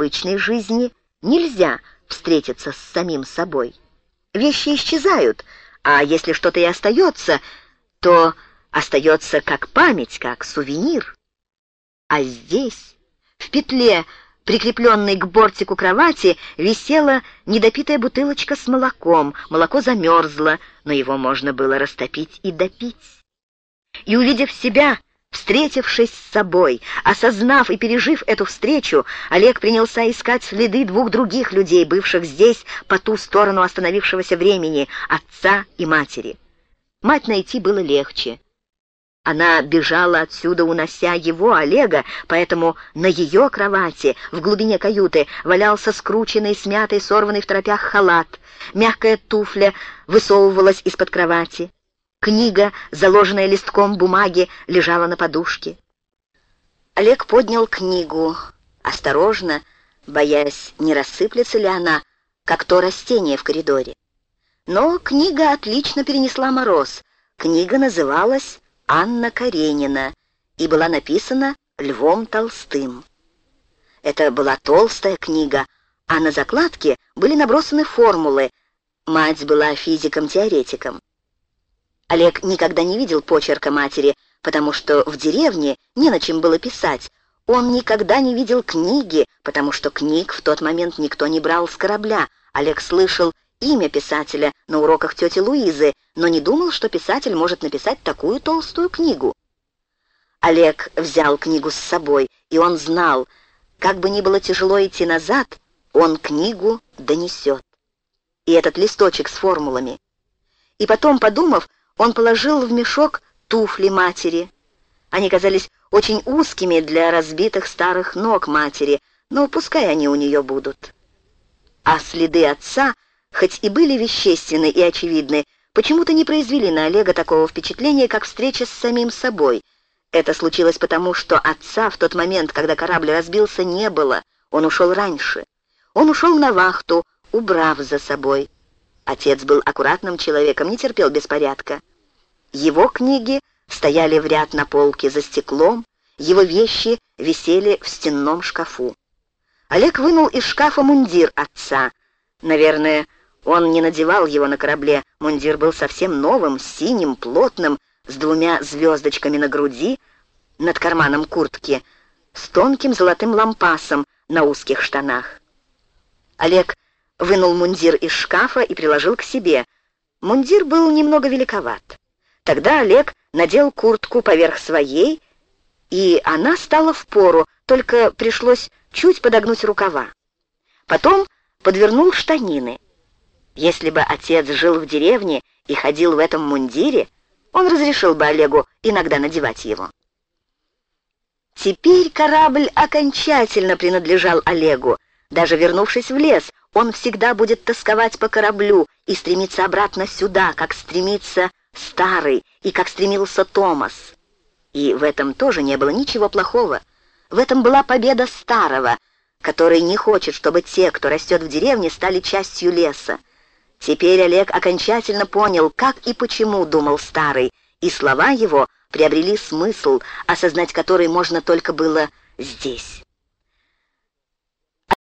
обычной жизни нельзя встретиться с самим собой. Вещи исчезают, а если что-то и остается, то остается как память, как сувенир. А здесь, в петле, прикрепленной к бортику кровати, висела недопитая бутылочка с молоком. Молоко замерзло, но его можно было растопить и допить. И, увидев себя, встретившись с собой, осознав и пережив эту встречу, Олег принялся искать следы двух других людей, бывших здесь по ту сторону остановившегося времени, отца и матери. Мать найти было легче. Она бежала отсюда, унося его, Олега, поэтому на ее кровати, в глубине каюты, валялся скрученный, смятый, сорванный в торопях халат. Мягкая туфля высовывалась из-под кровати. Книга, заложенная листком бумаги, лежала на подушке. Олег поднял книгу, осторожно, боясь, не рассыплется ли она, как то растение в коридоре. Но книга отлично перенесла мороз. Книга называлась Анна Каренина и была написана Львом Толстым. Это была толстая книга, а на закладке были набросаны формулы. Мать была физиком-теоретиком. Олег никогда не видел почерка матери, потому что в деревне не на чем было писать. Он никогда не видел книги, потому что книг в тот момент никто не брал с корабля. Олег слышал имя писателя на уроках тети Луизы, но не думал, что писатель может написать такую толстую книгу. Олег взял книгу с собой, и он знал, как бы ни было тяжело идти назад, он книгу донесет. И этот листочек с формулами. И потом, подумав, он положил в мешок туфли матери. Они казались очень узкими для разбитых старых ног матери, но пускай они у нее будут. А следы отца — хоть и были вещественны и очевидны, почему-то не произвели на Олега такого впечатления, как встреча с самим собой. Это случилось потому, что отца в тот момент, когда корабль разбился, не было. Он ушел раньше. Он ушел на вахту, убрав за собой. Отец был аккуратным человеком, не терпел беспорядка. Его книги стояли в ряд на полке за стеклом, его вещи висели в стенном шкафу. Олег вынул из шкафа мундир отца. Наверное, он не надевал его на корабле, мундир был совсем новым, синим, плотным, с двумя звездочками на груди, над карманом куртки, с тонким золотым лампасом на узких штанах. Олег вынул мундир из шкафа и приложил к себе. Мундир был немного великоват. Тогда Олег надел куртку поверх своей, и она стала в пору, только пришлось чуть подогнуть рукава. Потом подвернул штанины — если бы отец жил в деревне и ходил в этом мундире, он разрешил бы Олегу иногда надевать его. Теперь корабль окончательно принадлежал Олегу. Даже вернувшись в лес, он всегда будет тосковать по кораблю и стремиться обратно сюда, как стремится старый и как стремился Томас. И в этом тоже не было ничего плохого. В этом была победа старого, который не хочет, чтобы те, кто растет в деревне, стали частью леса. Теперь Олег окончательно понял, как и почему думал старый, и слова его приобрели смысл, осознать который можно только было здесь.